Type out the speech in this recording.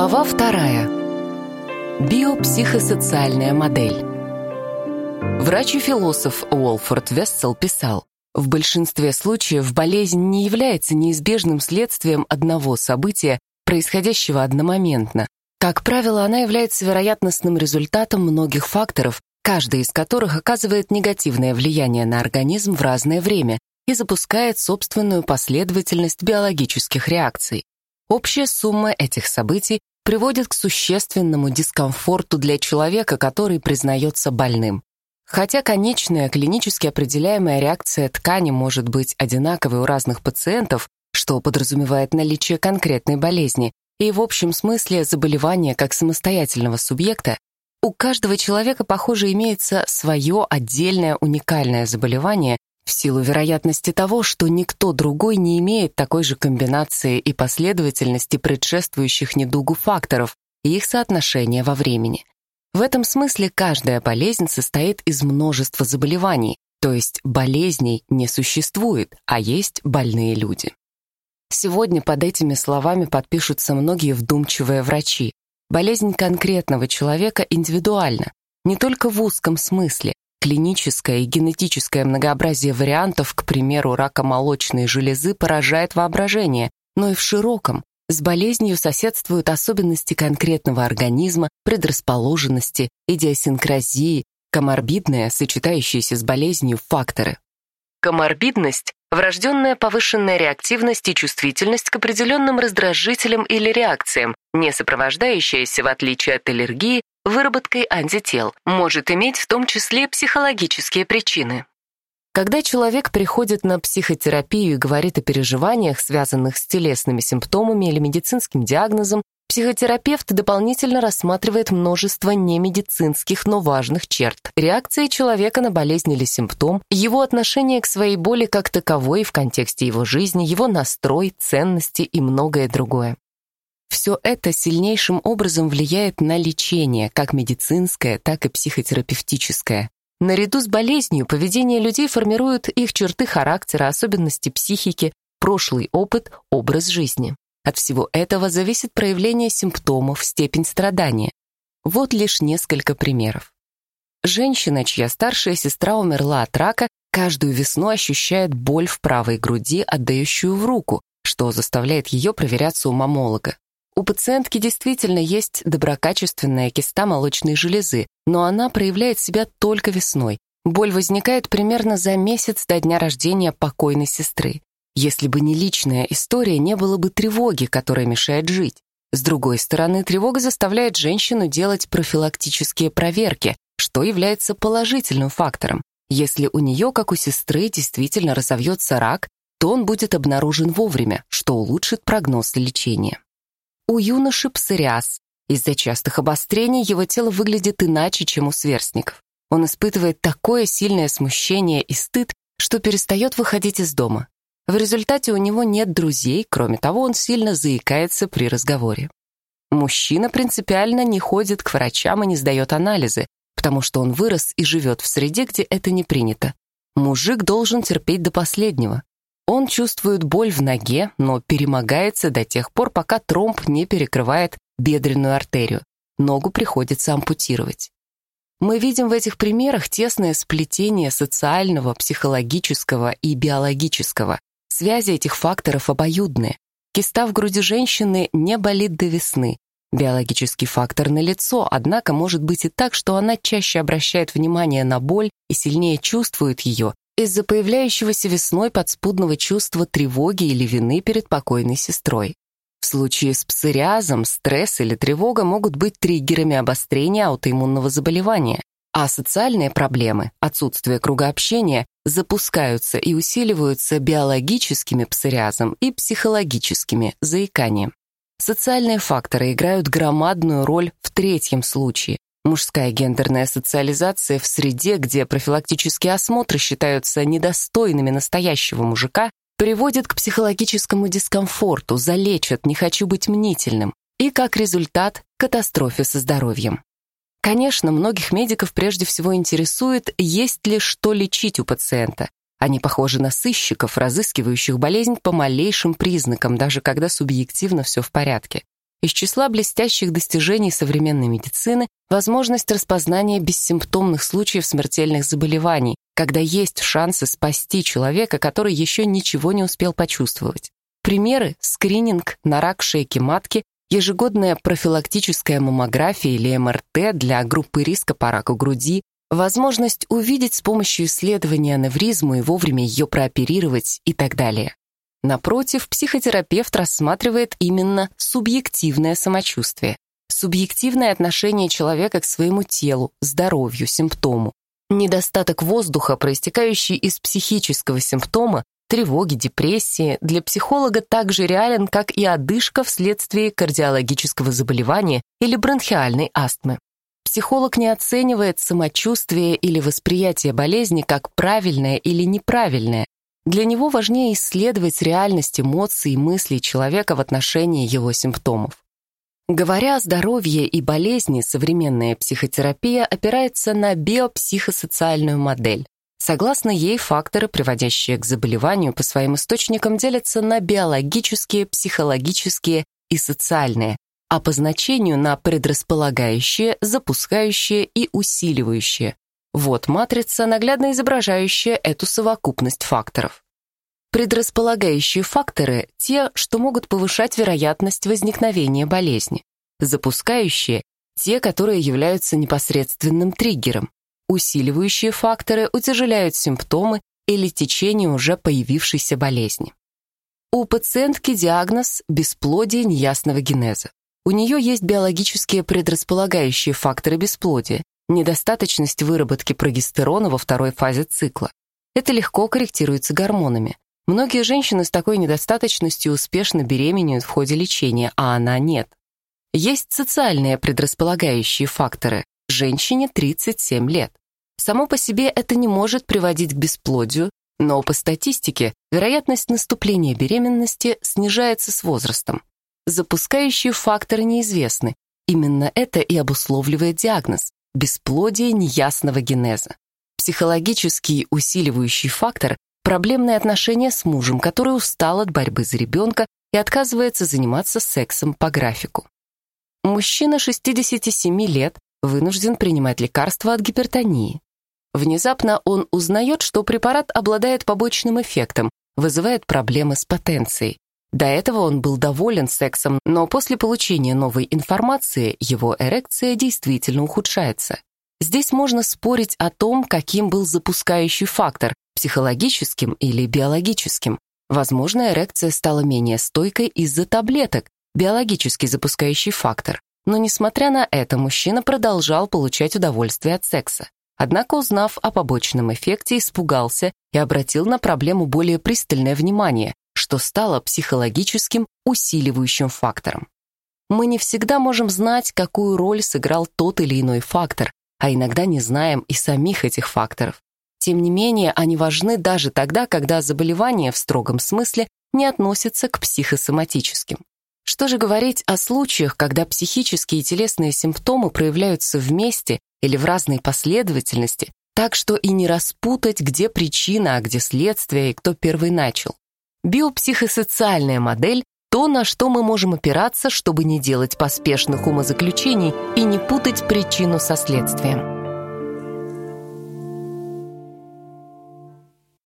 Глава вторая. Биопсихосоциальная модель. Врач и философ Уолфорд Вессел писал, в большинстве случаев болезнь не является неизбежным следствием одного события, происходящего одномоментно. Как правило, она является вероятностным результатом многих факторов, каждый из которых оказывает негативное влияние на организм в разное время и запускает собственную последовательность биологических реакций. Общая сумма этих событий приводит к существенному дискомфорту для человека, который признается больным. Хотя конечная клинически определяемая реакция ткани может быть одинаковой у разных пациентов, что подразумевает наличие конкретной болезни, и в общем смысле заболевания как самостоятельного субъекта, у каждого человека, похоже, имеется свое отдельное уникальное заболевание, в силу вероятности того, что никто другой не имеет такой же комбинации и последовательности предшествующих недугу факторов и их соотношения во времени. В этом смысле каждая болезнь состоит из множества заболеваний, то есть болезней не существует, а есть больные люди. Сегодня под этими словами подпишутся многие вдумчивые врачи. Болезнь конкретного человека индивидуальна, не только в узком смысле, Клиническое и генетическое многообразие вариантов, к примеру, рака молочной железы, поражает воображение, но и в широком. С болезнью соседствуют особенности конкретного организма, предрасположенности, идиосинкразии, коморбидные, сочетающиеся с болезнью факторы. Коморбидность – врожденная повышенная реактивность и чувствительность к определенным раздражителям или реакциям, не сопровождающаяся, в отличие от аллергии, выработкой антител, может иметь в том числе психологические причины. Когда человек приходит на психотерапию и говорит о переживаниях, связанных с телесными симптомами или медицинским диагнозом, психотерапевт дополнительно рассматривает множество немедицинских, но важных черт. Реакции человека на болезнь или симптом, его отношение к своей боли как таковой в контексте его жизни, его настрой, ценности и многое другое. Все это сильнейшим образом влияет на лечение, как медицинское, так и психотерапевтическое. Наряду с болезнью поведение людей формирует их черты характера, особенности психики, прошлый опыт, образ жизни. От всего этого зависит проявление симптомов, степень страдания. Вот лишь несколько примеров. Женщина, чья старшая сестра умерла от рака, каждую весну ощущает боль в правой груди, отдающую в руку, что заставляет ее проверяться у мамолога. У пациентки действительно есть доброкачественная киста молочной железы, но она проявляет себя только весной. Боль возникает примерно за месяц до дня рождения покойной сестры. Если бы не личная история, не было бы тревоги, которая мешает жить. С другой стороны, тревога заставляет женщину делать профилактические проверки, что является положительным фактором. Если у нее, как у сестры, действительно разовьется рак, то он будет обнаружен вовремя, что улучшит прогноз лечения. У юноши псориаз. Из-за частых обострений его тело выглядит иначе, чем у сверстников. Он испытывает такое сильное смущение и стыд, что перестает выходить из дома. В результате у него нет друзей, кроме того, он сильно заикается при разговоре. Мужчина принципиально не ходит к врачам и не сдает анализы, потому что он вырос и живет в среде, где это не принято. Мужик должен терпеть до последнего. Он чувствует боль в ноге, но перемогается до тех пор, пока тромб не перекрывает бедренную артерию. Ногу приходится ампутировать. Мы видим в этих примерах тесное сплетение социального, психологического и биологического. Связи этих факторов обоюдные. Киста в груди женщины не болит до весны. Биологический фактор налицо, однако может быть и так, что она чаще обращает внимание на боль и сильнее чувствует ее, из-за появляющегося весной подспудного чувства тревоги или вины перед покойной сестрой. В случае с псориазом стресс или тревога могут быть триггерами обострения аутоиммунного заболевания, а социальные проблемы, отсутствие круга общения, запускаются и усиливаются биологическими псориазом и психологическими заиканием. Социальные факторы играют громадную роль в третьем случае, Мужская гендерная социализация в среде, где профилактические осмотры считаются недостойными настоящего мужика, приводит к психологическому дискомфорту, залечат «не хочу быть мнительным» и, как результат, катастрофе со здоровьем. Конечно, многих медиков прежде всего интересует, есть ли что лечить у пациента. Они похожи на сыщиков, разыскивающих болезнь по малейшим признакам, даже когда субъективно все в порядке. Из числа блестящих достижений современной медицины возможность распознания бессимптомных случаев смертельных заболеваний, когда есть шансы спасти человека, который еще ничего не успел почувствовать. Примеры – скрининг на рак шейки матки, ежегодная профилактическая маммография или МРТ для группы риска по раку груди, возможность увидеть с помощью исследования аневризму и вовремя ее прооперировать и так далее. Напротив, психотерапевт рассматривает именно субъективное самочувствие, субъективное отношение человека к своему телу, здоровью, симптому. Недостаток воздуха, проистекающий из психического симптома, тревоги, депрессии, для психолога так же реален, как и одышка вследствие кардиологического заболевания или бронхиальной астмы. Психолог не оценивает самочувствие или восприятие болезни как правильное или неправильное, для него важнее исследовать реальность эмоций и мыслей человека в отношении его симптомов. Говоря о здоровье и болезни, современная психотерапия опирается на биопсихосоциальную модель. Согласно ей, факторы, приводящие к заболеванию по своим источникам, делятся на биологические, психологические и социальные, а по значению на предрасполагающие, запускающие и усиливающие. Вот матрица, наглядно изображающая эту совокупность факторов. Предрасполагающие факторы – те, что могут повышать вероятность возникновения болезни. Запускающие – те, которые являются непосредственным триггером. Усиливающие факторы утяжеляют симптомы или течение уже появившейся болезни. У пациентки диагноз – бесплодие неясного генеза. У нее есть биологические предрасполагающие факторы бесплодия, недостаточность выработки прогестерона во второй фазе цикла. Это легко корректируется гормонами. Многие женщины с такой недостаточностью успешно беременеют в ходе лечения, а она нет. Есть социальные предрасполагающие факторы. Женщине 37 лет. Само по себе это не может приводить к бесплодию, но по статистике вероятность наступления беременности снижается с возрастом. Запускающие факторы неизвестны. Именно это и обусловливает диагноз бесплодие неясного генеза. Психологический усиливающий фактор – проблемные отношения с мужем, который устал от борьбы за ребенка и отказывается заниматься сексом по графику. Мужчина 67 лет вынужден принимать лекарства от гипертонии. Внезапно он узнает, что препарат обладает побочным эффектом, вызывает проблемы с потенцией. До этого он был доволен сексом, но после получения новой информации его эрекция действительно ухудшается. Здесь можно спорить о том, каким был запускающий фактор, психологическим или биологическим. Возможно, эрекция стала менее стойкой из-за таблеток, биологически запускающий фактор. Но несмотря на это, мужчина продолжал получать удовольствие от секса. Однако, узнав о побочном эффекте, испугался и обратил на проблему более пристальное внимание, что стало психологическим усиливающим фактором. Мы не всегда можем знать, какую роль сыграл тот или иной фактор, а иногда не знаем и самих этих факторов. Тем не менее, они важны даже тогда, когда заболевание в строгом смысле не относится к психосоматическим. Что же говорить о случаях, когда психические и телесные симптомы проявляются вместе или в разной последовательности, так что и не распутать, где причина, а где следствие и кто первый начал. Биопсихосоциальная модель — то, на что мы можем опираться, чтобы не делать поспешных умозаключений и не путать причину со следствием.